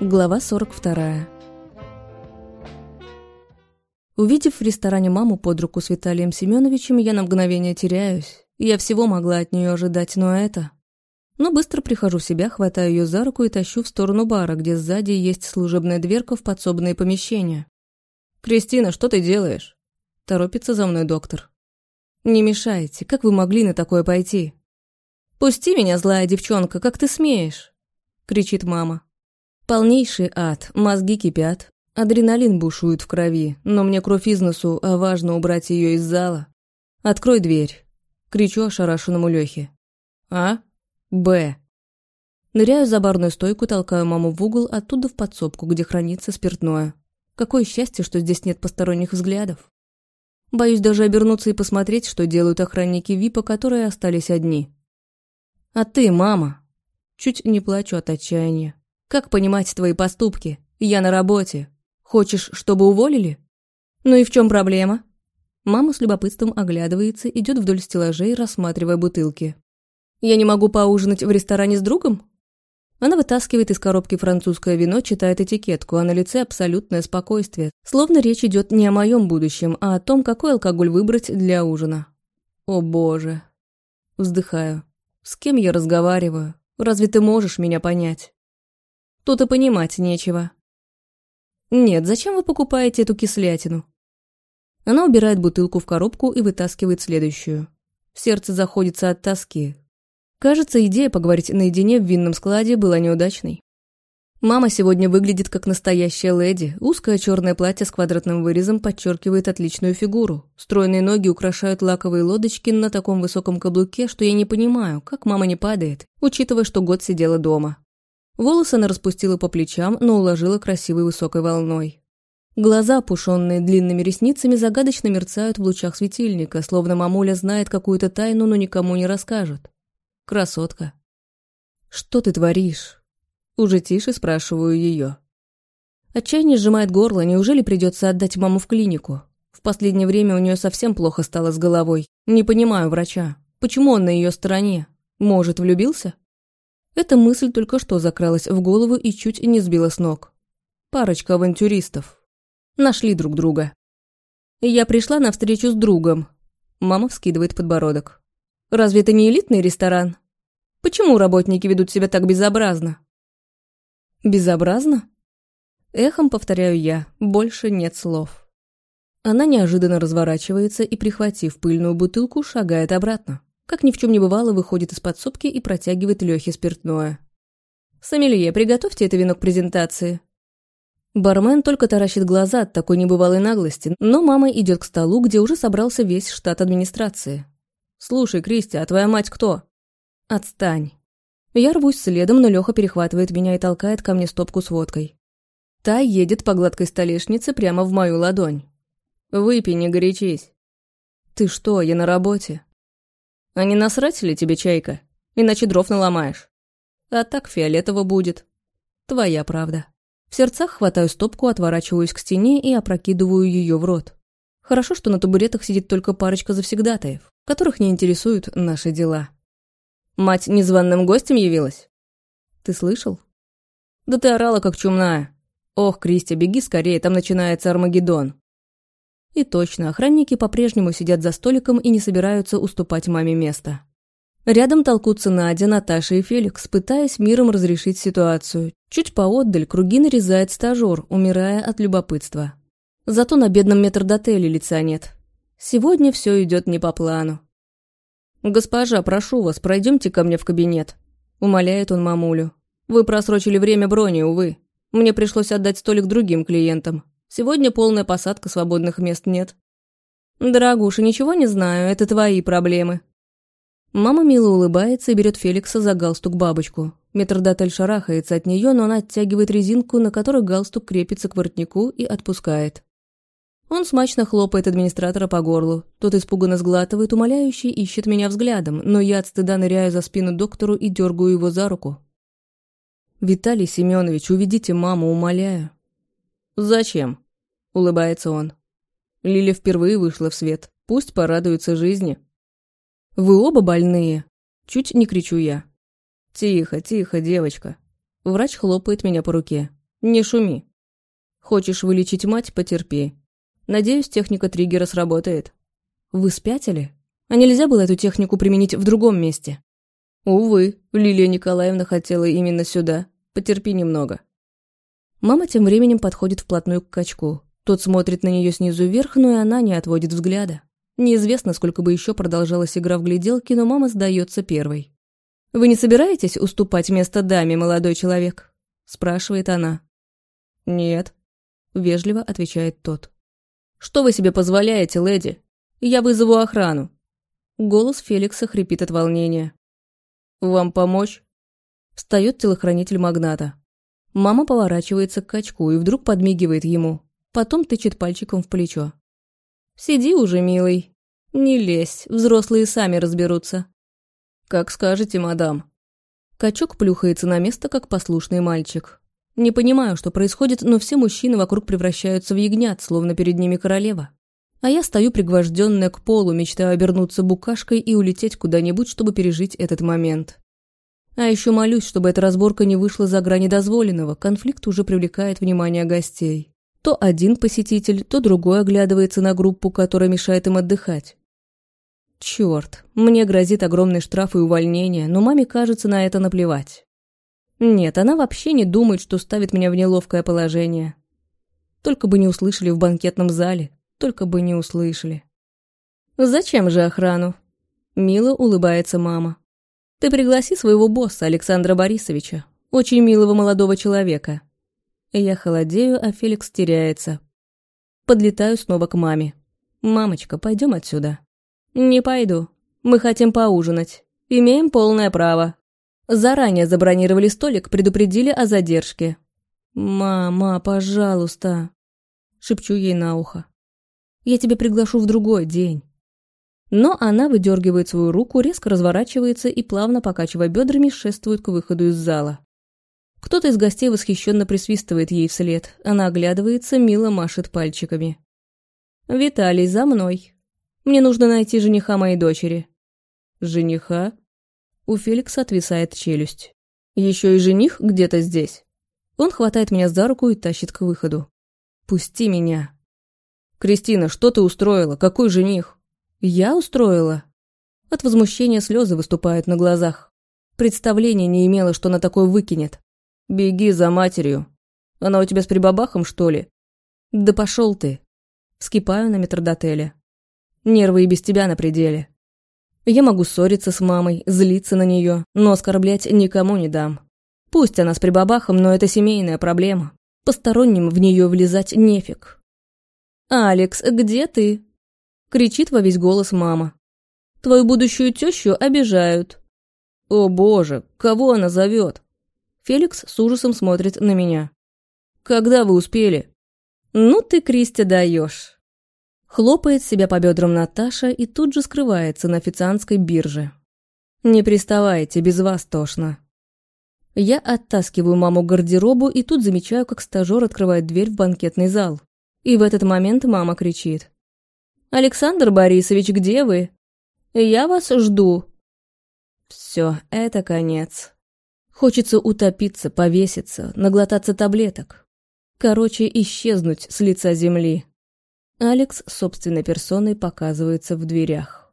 Глава 42. Увидев в ресторане маму под руку с Виталием Семеновичем, я на мгновение теряюсь. Я всего могла от нее ожидать, но это... Но быстро прихожу в себя, хватаю ее за руку и тащу в сторону бара, где сзади есть служебная дверка в подсобное помещение. «Кристина, что ты делаешь?» Торопится за мной доктор. «Не мешайте, как вы могли на такое пойти?» «Пусти меня, злая девчонка, как ты смеешь?» Кричит мама. Полнейший ад, мозги кипят, адреналин бушует в крови, но мне кровь из носу, а важно убрать ее из зала. «Открой дверь!» — кричу ошарашенному Лехе. «А? Б». Ныряю за барную стойку, толкаю маму в угол, оттуда в подсобку, где хранится спиртное. Какое счастье, что здесь нет посторонних взглядов. Боюсь даже обернуться и посмотреть, что делают охранники ВИПа, которые остались одни. «А ты, мама?» Чуть не плачу от отчаяния. Как понимать твои поступки? Я на работе. Хочешь, чтобы уволили? Ну и в чем проблема? Мама с любопытством оглядывается, идет вдоль стеллажей, рассматривая бутылки. Я не могу поужинать в ресторане с другом? Она вытаскивает из коробки французское вино, читает этикетку, а на лице абсолютное спокойствие. Словно речь идет не о моем будущем, а о том, какой алкоголь выбрать для ужина. О боже. Вздыхаю. С кем я разговариваю? Разве ты можешь меня понять? Тут и понимать нечего. Нет, зачем вы покупаете эту кислятину? Она убирает бутылку в коробку и вытаскивает следующую. Сердце заходится от тоски. Кажется, идея поговорить наедине в винном складе была неудачной. Мама сегодня выглядит как настоящая леди. Узкое черное платье с квадратным вырезом подчеркивает отличную фигуру. Стройные ноги украшают лаковые лодочки на таком высоком каблуке, что я не понимаю, как мама не падает, учитывая, что год сидела дома. Волосы она распустила по плечам, но уложила красивой высокой волной. Глаза, опушенные длинными ресницами, загадочно мерцают в лучах светильника, словно мамуля знает какую-то тайну, но никому не расскажет. Красотка. «Что ты творишь?» Уже тише спрашиваю ее. Отчаяние сжимает горло, неужели придется отдать маму в клинику? В последнее время у нее совсем плохо стало с головой. Не понимаю врача. Почему он на ее стороне? Может, влюбился? Эта мысль только что закралась в голову и чуть не сбила с ног. Парочка авантюристов. Нашли друг друга. Я пришла на встречу с другом. Мама вскидывает подбородок. Разве это не элитный ресторан? Почему работники ведут себя так безобразно? Безобразно? Эхом повторяю я, больше нет слов. Она неожиданно разворачивается и, прихватив пыльную бутылку, шагает обратно. Как ни в чем не бывало, выходит из подсобки и протягивает Лехе спиртное. «Сомелье, приготовьте это вино к презентации». Бармен только таращит глаза от такой небывалой наглости, но мама идет к столу, где уже собрался весь штат администрации. «Слушай, Кристи, а твоя мать кто?» «Отстань». Я рвусь следом, но Леха перехватывает меня и толкает ко мне стопку с водкой. Та едет по гладкой столешнице прямо в мою ладонь. «Выпей, не горячись». «Ты что, я на работе?» А не насрать ли тебе, чайка? Иначе дров наломаешь. А так фиолетово будет. Твоя правда. В сердцах хватаю стопку, отворачиваюсь к стене и опрокидываю ее в рот. Хорошо, что на табуретах сидит только парочка завсегдатаев, которых не интересуют наши дела. Мать незваным гостем явилась? Ты слышал? Да ты орала, как чумная. Ох, Кристи, беги скорее, там начинается Армагеддон. И точно, охранники по-прежнему сидят за столиком и не собираются уступать маме место. Рядом толкутся Надя, Наташа и Феликс, пытаясь миром разрешить ситуацию. Чуть поотдаль круги нарезает стажёр, умирая от любопытства. Зато на бедном метрдотеле лица нет. Сегодня все идет не по плану. «Госпожа, прошу вас, пройдемте ко мне в кабинет», — умоляет он мамулю. «Вы просрочили время брони, увы. Мне пришлось отдать столик другим клиентам. Сегодня полная посадка, свободных мест нет. Дорогуша, ничего не знаю, это твои проблемы. Мама мило улыбается и берет Феликса за галстук-бабочку. Метрдотель шарахается от нее, но она оттягивает резинку, на которой галстук крепится к воротнику и отпускает. Он смачно хлопает администратора по горлу. Тот испуганно сглатывает, умоляющий, ищет меня взглядом, но я от стыда ныряю за спину доктору и дергаю его за руку. «Виталий Семенович, уведите маму, умоляю». «Зачем?» – улыбается он. Лиля впервые вышла в свет. Пусть порадуется жизни. «Вы оба больные?» Чуть не кричу я. «Тихо, тихо, девочка». Врач хлопает меня по руке. Не шуми. Хочешь вылечить мать – потерпи. Надеюсь, техника триггера сработает. Вы спятили? А нельзя было эту технику применить в другом месте? Увы, Лилия Николаевна хотела именно сюда. Потерпи немного. Мама тем временем подходит вплотную к качку. Тот смотрит на нее снизу вверх, но и она не отводит взгляда. Неизвестно, сколько бы еще продолжалась игра в гляделки, но мама сдается первой. «Вы не собираетесь уступать место даме, молодой человек?» – спрашивает она. «Нет», – вежливо отвечает тот. «Что вы себе позволяете, леди? Я вызову охрану». Голос Феликса хрипит от волнения. «Вам помочь?» Встает телохранитель магната. Мама поворачивается к качку и вдруг подмигивает ему. Потом тычет пальчиком в плечо. «Сиди уже, милый. Не лезь, взрослые сами разберутся». «Как скажете, мадам». Качок плюхается на место, как послушный мальчик. Не понимаю, что происходит, но все мужчины вокруг превращаются в ягнят, словно перед ними королева. А я стою пригвожденная к полу, мечтая обернуться букашкой и улететь куда-нибудь, чтобы пережить этот момент. А еще молюсь, чтобы эта разборка не вышла за грани дозволенного, конфликт уже привлекает внимание гостей. То один посетитель, то другой оглядывается на группу, которая мешает им отдыхать. Черт, мне грозит огромный штраф и увольнение, но маме кажется на это наплевать. Нет, она вообще не думает, что ставит меня в неловкое положение. Только бы не услышали в банкетном зале, только бы не услышали. «Зачем же охрану?» Мило улыбается мама. «Ты пригласи своего босса, Александра Борисовича, очень милого молодого человека». Я холодею, а Феликс теряется. Подлетаю снова к маме. «Мамочка, пойдем отсюда». «Не пойду. Мы хотим поужинать. Имеем полное право». Заранее забронировали столик, предупредили о задержке. «Мама, пожалуйста», — шепчу ей на ухо. «Я тебя приглашу в другой день». Но она выдергивает свою руку, резко разворачивается и, плавно покачивая бедрами, шествует к выходу из зала. Кто-то из гостей восхищенно присвистывает ей вслед. Она оглядывается, мило машет пальчиками. «Виталий, за мной!» Мне нужно найти жениха моей дочери». «Жениха?» У Феликса отвисает челюсть. «Еще и жених где-то здесь». Он хватает меня за руку и тащит к выходу. «Пусти меня». «Кристина, что ты устроила? Какой жених?» «Я устроила?» От возмущения слезы выступают на глазах. Представления не имела, что она такое выкинет. «Беги за матерью. Она у тебя с прибабахом, что ли?» «Да пошел ты!» Вскипаю на метрдотеле. Нервы и без тебя на пределе. Я могу ссориться с мамой, злиться на нее, но оскорблять никому не дам. Пусть она с прибабахом, но это семейная проблема. Посторонним в нее влезать нефиг. «Алекс, где ты?» Кричит во весь голос мама. «Твою будущую тещу обижают». «О боже, кого она зовет?» Феликс с ужасом смотрит на меня. «Когда вы успели?» «Ну ты, Кристи, даешь. Хлопает себя по бедрам Наташа и тут же скрывается на официантской бирже. «Не приставайте, без вас тошно». Я оттаскиваю маму к гардеробу и тут замечаю, как стажер открывает дверь в банкетный зал. И в этот момент мама кричит. «Александр Борисович, где вы? Я вас жду». Все, это конец. Хочется утопиться, повеситься, наглотаться таблеток. Короче, исчезнуть с лица земли. Алекс собственной персоной показывается в дверях.